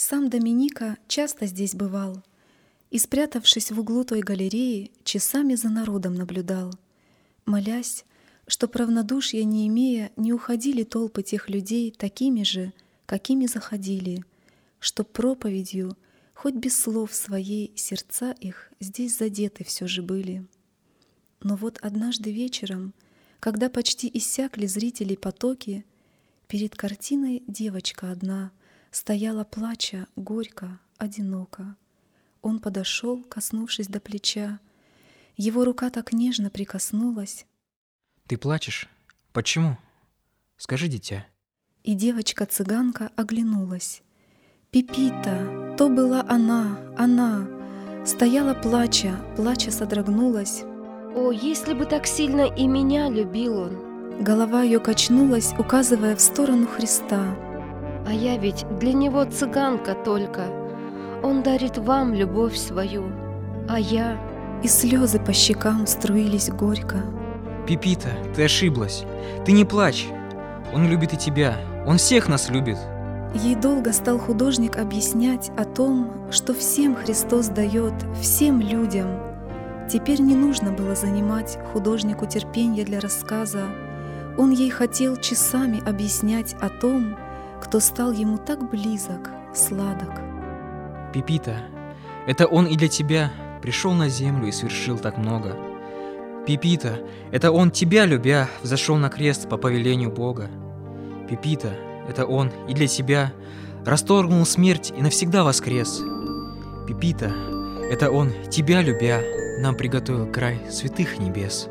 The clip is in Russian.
Сам Доминика часто здесь бывал и, спрятавшись в углу той галереи, часами за народом наблюдал, молясь, что равнодушия не имея, не уходили толпы тех людей такими же, какими заходили, что проповедью, хоть без слов своей, сердца их здесь задеты все же были. Но вот однажды вечером, когда почти иссякли зрителей потоки, перед картиной девочка одна стояла плача, горько, одиноко. Он подошел, коснувшись до плеча. Его рука так нежно прикоснулась. «Ты плачешь? Почему? Скажи, дитя». И девочка-цыганка оглянулась. Пипита, то была она, она, стояла плача, плача содрогнулась. О, если бы так сильно и меня любил он. Голова ее качнулась, указывая в сторону Христа. А я ведь для него цыганка только. Он дарит вам любовь свою, а я... И слезы по щекам струились горько. Пипита, ты ошиблась. Ты не плачь. Он любит и тебя. Он всех нас любит. Ей долго стал художник объяснять о том, что всем Христос дает, всем людям. Теперь не нужно было занимать художнику терпение для рассказа. Он ей хотел часами объяснять о том, кто стал ему так близок, сладок. Пипита, это он и для тебя пришел на землю и совершил так много. Пипита, это он тебя, любя, взошел на крест по повелению Бога. Пипита, это он и для тебя расторгнул смерть и навсегда воскрес. Пипита, это он, тебя любя, нам приготовил край святых небес.